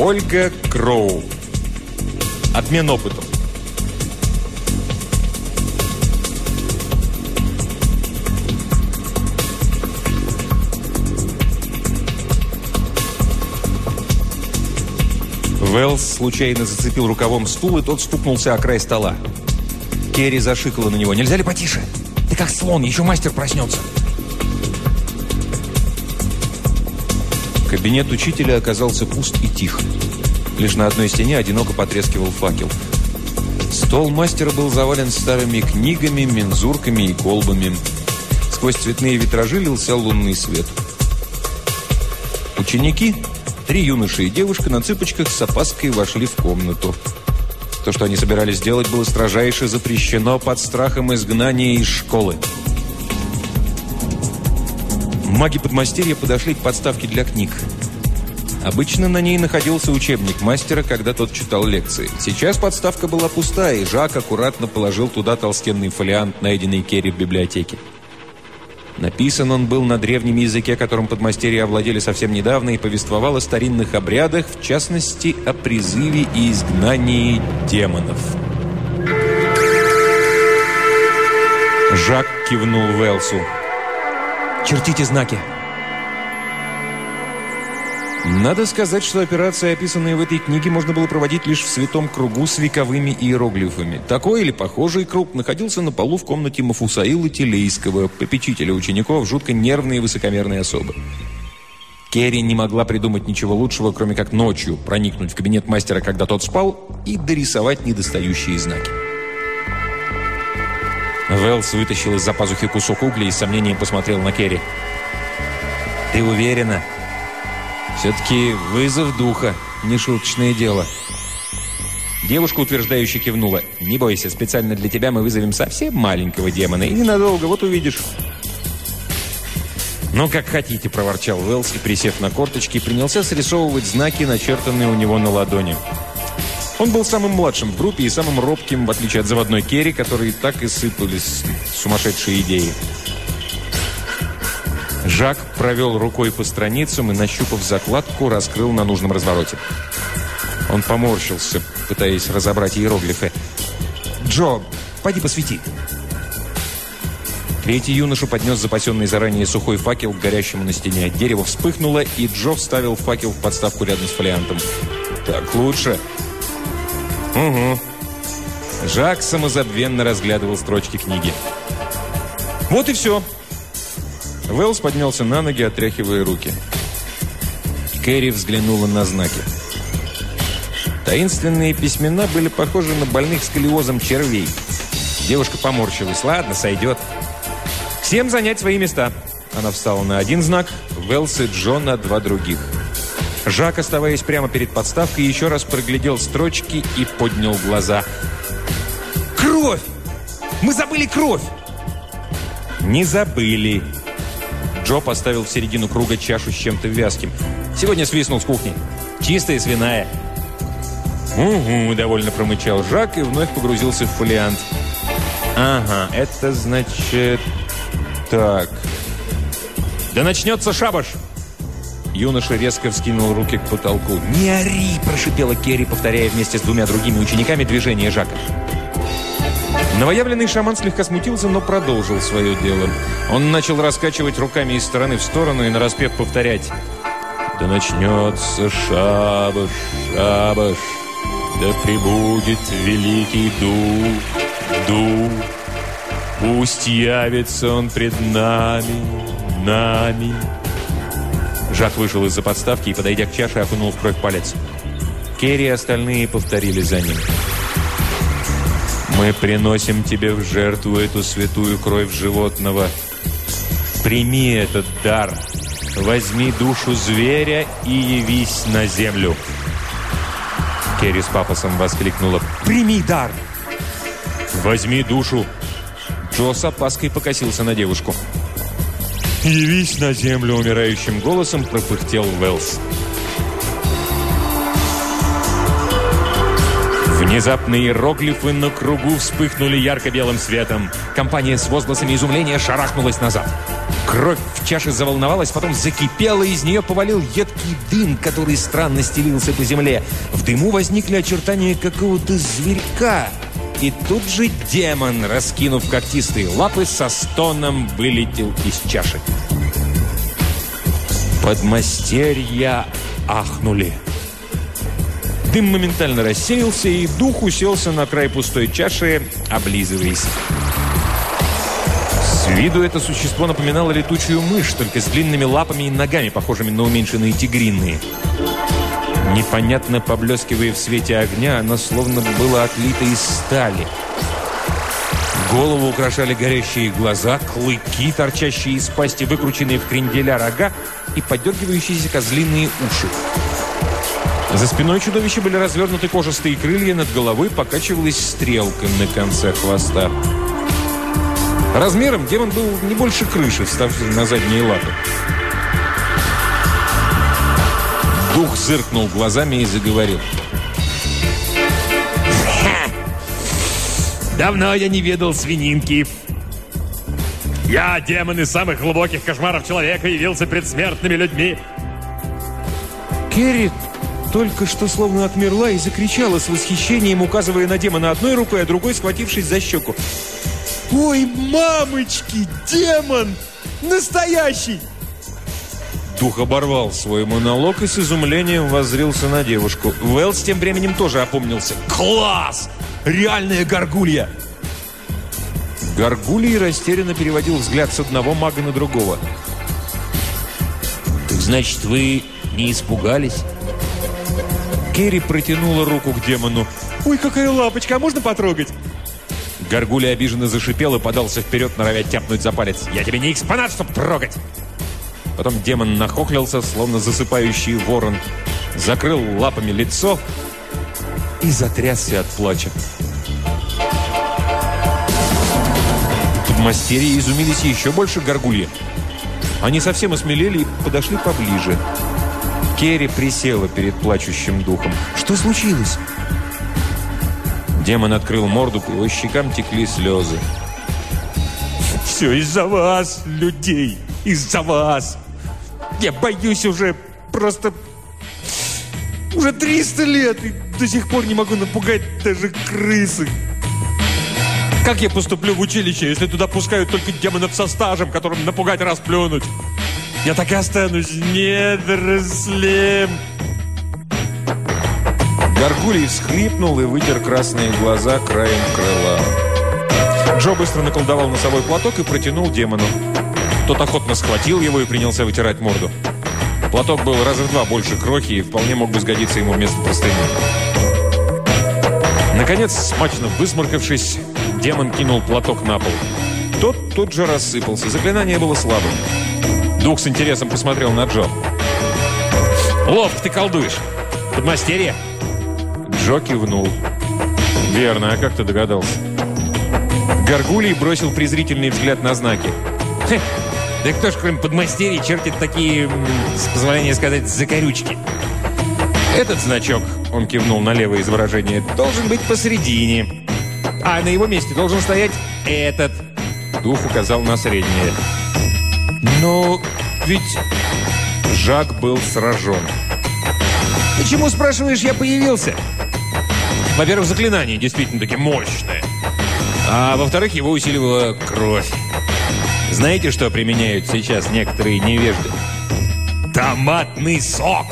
Ольга Кроу. Обмен опытом. Уэллс случайно зацепил рукавом стул, и тот стукнулся о край стола. Керри зашикала на него. «Нельзя ли потише? Ты как слон, еще мастер проснется!» Кабинет учителя оказался пуст и тих. Лишь на одной стене одиноко потрескивал факел. Стол мастера был завален старыми книгами, мензурками и колбами. Сквозь цветные витражи лился лунный свет. Ученики Три юноши и девушка на цыпочках с опаской вошли в комнату. То, что они собирались сделать, было строжайше запрещено под страхом изгнания из школы. Маги подмастерья подошли к подставке для книг. Обычно на ней находился учебник мастера, когда тот читал лекции. Сейчас подставка была пустая, и Жак аккуратно положил туда толстенный фолиант, найденный Керри в библиотеке. Написан он был на древнем языке, которым подмастерья овладели совсем недавно, и повествовал о старинных обрядах, в частности, о призыве и изгнании демонов. Жак кивнул Велсу. «Чертите знаки!» Надо сказать, что операции, описанные в этой книге, можно было проводить лишь в святом кругу с вековыми иероглифами. Такой или похожий круг находился на полу в комнате Мафусаила Телейского, попечителя учеников, жутко нервной и высокомерной особы. Керри не могла придумать ничего лучшего, кроме как ночью проникнуть в кабинет мастера, когда тот спал, и дорисовать недостающие знаки. Велс вытащил из-за пазухи кусок угля и с сомнением посмотрел на Керри. «Ты уверена?» Все-таки вызов духа, не шуточное дело. Девушка утверждающе кивнула. «Не бойся, специально для тебя мы вызовем совсем маленького демона. И ненадолго, вот увидишь». «Ну, как хотите», – проворчал Уэллс и, присев на корточки, принялся срисовывать знаки, начертанные у него на ладони. Он был самым младшим в группе и самым робким, в отличие от заводной Керри, которые так и сыпались сумасшедшие идеи. Жак провел рукой по страницам и, нащупав закладку, раскрыл на нужном развороте. Он поморщился, пытаясь разобрать иероглифы. «Джо, пойди посвети!» Третий юноша поднес запасенный заранее сухой факел к горящему на стене. Дерево вспыхнуло, и Джо вставил факел в подставку рядом с фолиантом. «Так лучше?» «Угу». Жак самозабвенно разглядывал строчки книги. «Вот и все!» Вэлс поднялся на ноги, отряхивая руки. Кэрри взглянула на знаки. Таинственные письмена были похожи на больных сколиозом червей. Девушка поморщилась. «Ладно, сойдет». «Всем занять свои места». Она встала на один знак, Вэлс и Джон на два других. Жак, оставаясь прямо перед подставкой, еще раз проглядел строчки и поднял глаза. «Кровь! Мы забыли кровь!» «Не забыли!» Джо поставил в середину круга чашу с чем-то вязким. «Сегодня свистнул с кухни. Чистая свиная». «Угу», — довольно промычал Жак и вновь погрузился в фолиант. «Ага, это значит... Так...» «Да начнется шабаш!» Юноша резко вскинул руки к потолку. «Не ори!» – прошипела Керри, повторяя вместе с двумя другими учениками движение Жака. Новоявленный шаман слегка смутился, но продолжил свое дело. Он начал раскачивать руками из стороны в сторону и нараспев повторять. «Да начнется шабаш, шабаш, да прибудет великий дух, дух, пусть явится он пред нами, нами». Жак вышел из-за подставки и, подойдя к чаше, окунул в кровь палец. Керри и остальные повторили за ним. Мы приносим тебе в жертву эту святую кровь животного. Прими этот дар. Возьми душу зверя и явись на землю. Керри с папосом воскликнула. «Прими дар!» «Возьми душу!» Джо с опаской покосился на девушку. «Явись на землю!» умирающим голосом пропыхтел Уэллс. Внезапно иероглифы на кругу вспыхнули ярко-белым светом. Компания с возгласами изумления шарахнулась назад. Кровь в чаше заволновалась, потом закипела, и из нее повалил едкий дым, который странно стелился по земле. В дыму возникли очертания какого-то зверька. И тут же демон, раскинув когтистые лапы, со стоном вылетел из чаши. Подмастерья ахнули. Дым моментально рассеялся, и дух уселся на край пустой чаши, облизываясь. С виду это существо напоминало летучую мышь, только с длинными лапами и ногами, похожими на уменьшенные тигриные. Непонятно поблескивая в свете огня, оно словно было отлито из стали. Голову украшали горящие глаза, клыки, торчащие из пасти, выкрученные в кренделя рога и подергивающиеся козлиные уши. За спиной чудовища были развернуты кожистые крылья, над головой покачивалась стрелка на конце хвоста. Размером демон был не больше крыши, вставшей на задние лапы. Дух зыркнул глазами и заговорил. Давно я не ведал свининки. Я, демон из самых глубоких кошмаров человека, явился пред смертными людьми. Керри только что словно отмерла и закричала с восхищением, указывая на демона одной рукой, а другой схватившись за щеку. «Ой, мамочки, демон! Настоящий!» Дух оборвал свой монолог и с изумлением воззрился на девушку. Уэллс тем временем тоже опомнился. «Класс! Реальная горгулья!» Горгулий растерянно переводил взгляд с одного мага на другого. «Значит, вы не испугались?» Керри протянула руку к демону. «Ой, какая лапочка, а можно потрогать?» Горгулия обиженно зашипел и подался вперед, норовя тяпнуть за палец. «Я тебе не экспонат, чтоб трогать!» Потом демон нахохлился, словно засыпающий ворон, закрыл лапами лицо и затрясся от плача. Подмастерья изумились еще больше горгульи. Они совсем осмелели и подошли поближе. Керри присела перед плачущим духом. «Что случилось?» Демон открыл морду, по его щекам текли слезы. «Все из-за вас, людей! Из-за вас! Я боюсь уже просто... Уже 300 лет и до сих пор не могу напугать даже крысы!» Как я поступлю в училище, если туда пускают только демонов со стажем, которым напугать раз плюнуть? Я так и останусь недорослем. Гаргулий всхлипнул и вытер красные глаза краем крыла. Джо быстро наколдовал носовой платок и протянул демону. Тот охотно схватил его и принялся вытирать морду. Платок был раза в два больше крохи и вполне мог бы сгодиться ему вместо простыни. Наконец, смачно высморкавшись, демон кинул платок на пол. Тот тут же рассыпался. Заклинание было слабым. Дух с интересом посмотрел на Джо. «Ловко ты колдуешь! Подмастерье!» Джо кивнул. «Верно, а как ты догадался?» Гаргулий бросил презрительный взгляд на знаки. «Хе, да кто ж, кроме подмастерий, чертит такие, с позволения сказать, закорючки?» «Этот значок», — он кивнул на левое изображение, — «должен быть посередине. А на его месте должен стоять этот». Дух указал на среднее. «Но ведь...» Жак был сражен. «Почему, спрашиваешь, я появился?» Во-первых, заклинание действительно-таки мощное. А во-вторых, его усиливала кровь. Знаете, что применяют сейчас некоторые невежды? Томатный сок!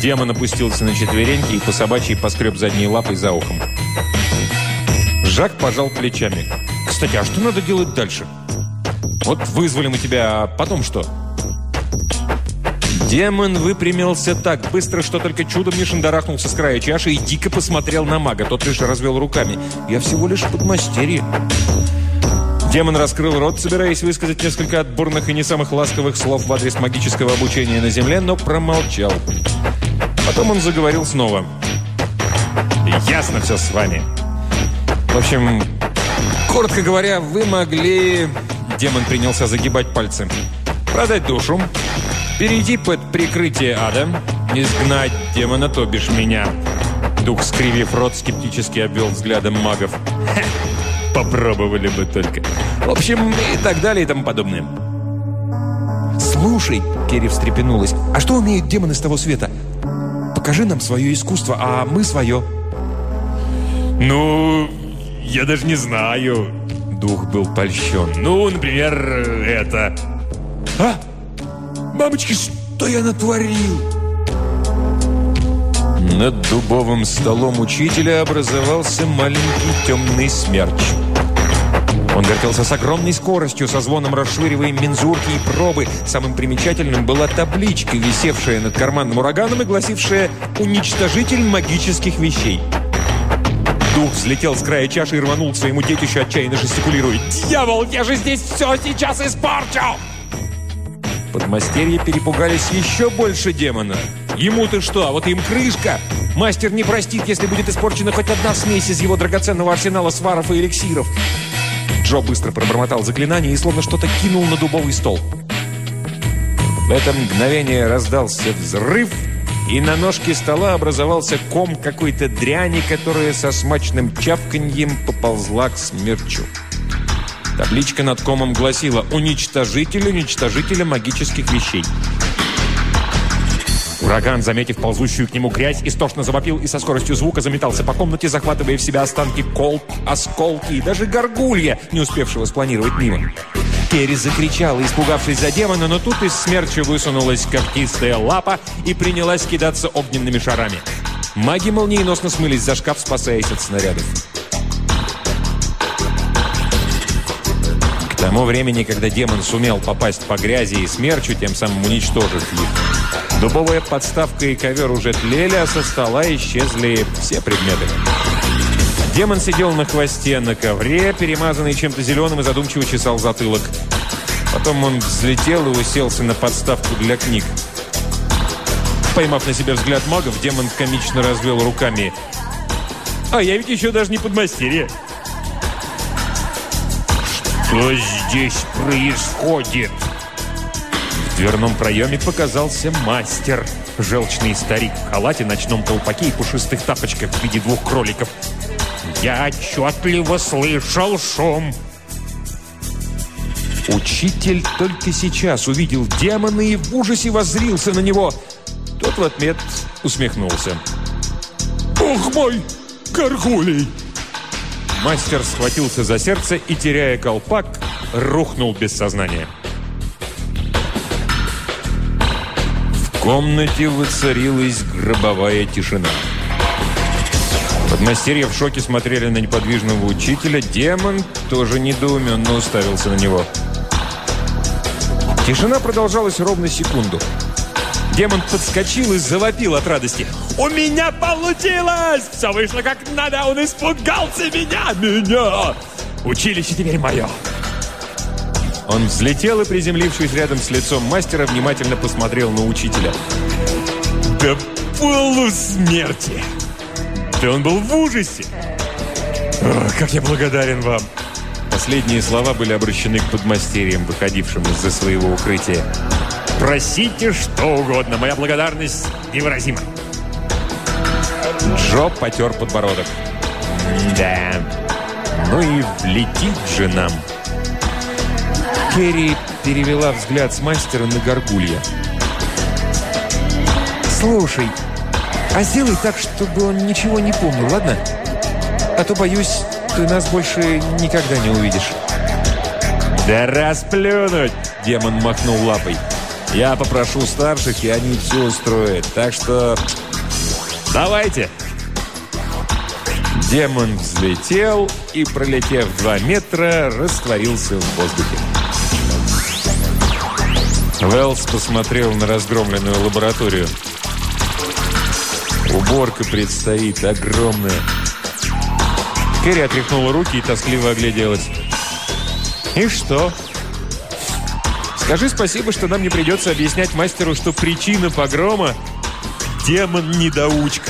Демон опустился на четвереньки и по собачьей поскреб задней лапой за ухом. Жак пожал плечами. «Кстати, а что надо делать дальше? Вот вызвали мы тебя, а потом что?» Демон выпрямился так быстро, что только чудом не шандарахнулся с края чаши и дико посмотрел на мага. Тот лишь развел руками. «Я всего лишь подмастерье». Демон раскрыл рот, собираясь высказать несколько отборных и не самых ласковых слов в адрес магического обучения на Земле, но промолчал. Потом он заговорил снова. «Ясно все с вами. В общем, коротко говоря, вы могли...» Демон принялся загибать пальцы. «Продать душу, Перейти под прикрытие ада, изгнать демона, то бишь меня. Дух, скривив рот, скептически обвел взглядом магов. Попробовали бы только. В общем, и так далее и тому подобное. «Слушай», — Керри встрепенулась, «а что умеют демоны с того света? Покажи нам свое искусство, а мы свое». «Ну, я даже не знаю». Дух был польщен. «Ну, например, это...» «А? Мамочки, что я натворил?» Над дубовым столом учителя образовался маленький темный смерч. Он вертелся с огромной скоростью, со звоном расшвыривая мензурки и пробы. Самым примечательным была табличка, висевшая над карманным ураганом и гласившая «Уничтожитель магических вещей». Дух взлетел с края чаши и рванул к своему детищу, отчаянно жестикулируя. «Дьявол, я же здесь все сейчас испорчу!» Подмастерья перепугались еще больше демона. Ему-то что, а вот им крышка! Мастер не простит, если будет испорчена хоть одна смесь из его драгоценного арсенала сваров и эликсиров. Джо быстро пробормотал заклинание и словно что-то кинул на дубовый стол. В это мгновение раздался взрыв, и на ножке стола образовался ком какой-то дряни, которая со смачным чавканьем поползла к смерчу. Табличка над комом гласила «Уничтожитель уничтожителя магических вещей». Ураган, заметив ползущую к нему грязь, истошно завопил и со скоростью звука заметался по комнате, захватывая в себя останки колб, осколки и даже горгулья, не успевшего спланировать мимо. Керри закричала, испугавшись за демона, но тут из смерча высунулась когтистая лапа и принялась кидаться огненными шарами. Маги молниеносно смылись за шкаф, спасаясь от снарядов. К тому времени, когда демон сумел попасть по грязи и смерчу, тем самым уничтожив их, дубовая подставка и ковер уже тлели, а со стола исчезли все предметы. Демон сидел на хвосте на ковре, перемазанный чем-то зеленым, и задумчиво чесал затылок. Потом он взлетел и уселся на подставку для книг. Поймав на себя взгляд магов, демон комично развел руками. «А я ведь еще даже не подмастерье!» Что здесь происходит? Дверном проеме показался мастер. Желчный старик в халате, ночном колпаке и пушистых тапочках в виде двух кроликов. Я отчетливо слышал шум. Учитель только сейчас увидел демона и в ужасе воззрился на него. Тот в ответ усмехнулся. «Бог мой, горгулей!» Мастер схватился за сердце и, теряя колпак, рухнул без сознания. Комнате воцарилась гробовая тишина. Подмастерья в шоке смотрели на неподвижного учителя. Демон тоже недоуменно уставился на него. Тишина продолжалась ровно секунду. Демон подскочил и завопил от радости. «У меня получилось! Все вышло как надо! Он испугался меня! Меня! Училище теперь мое!» Он взлетел и, приземлившись рядом с лицом мастера, внимательно посмотрел на учителя. «Да полусмерти!» Да он был в ужасе! О, как я благодарен вам!» Последние слова были обращены к подмастерьям, выходившим из-за своего укрытия. «Просите что угодно, моя благодарность невыразима!» Джо потер подбородок. «Да, ну и влетит же нам!» Керри перевела взгляд с мастера на горгулья. «Слушай, а сделай так, чтобы он ничего не помнил, ладно? А то, боюсь, ты нас больше никогда не увидишь». «Да расплюнуть!» – демон махнул лапой. «Я попрошу старших, и они все устроят. Так что давайте!» Демон взлетел и, пролетев два метра, растворился в воздухе. Велс посмотрел на разгромленную лабораторию. Уборка предстоит огромная. Кэрри отряхнула руки и тоскливо огляделась. «И что?» «Скажи спасибо, что нам не придется объяснять мастеру, что причина погрома – демон-недоучка».